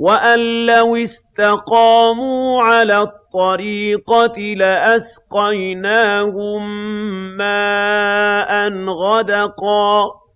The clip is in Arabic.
وَأَن لَّوِ اسْتَقَامُوا عَلَى الطَّرِيقَةِ لَأَسْقَيْنَاهُم مَّاءً غَدَقًا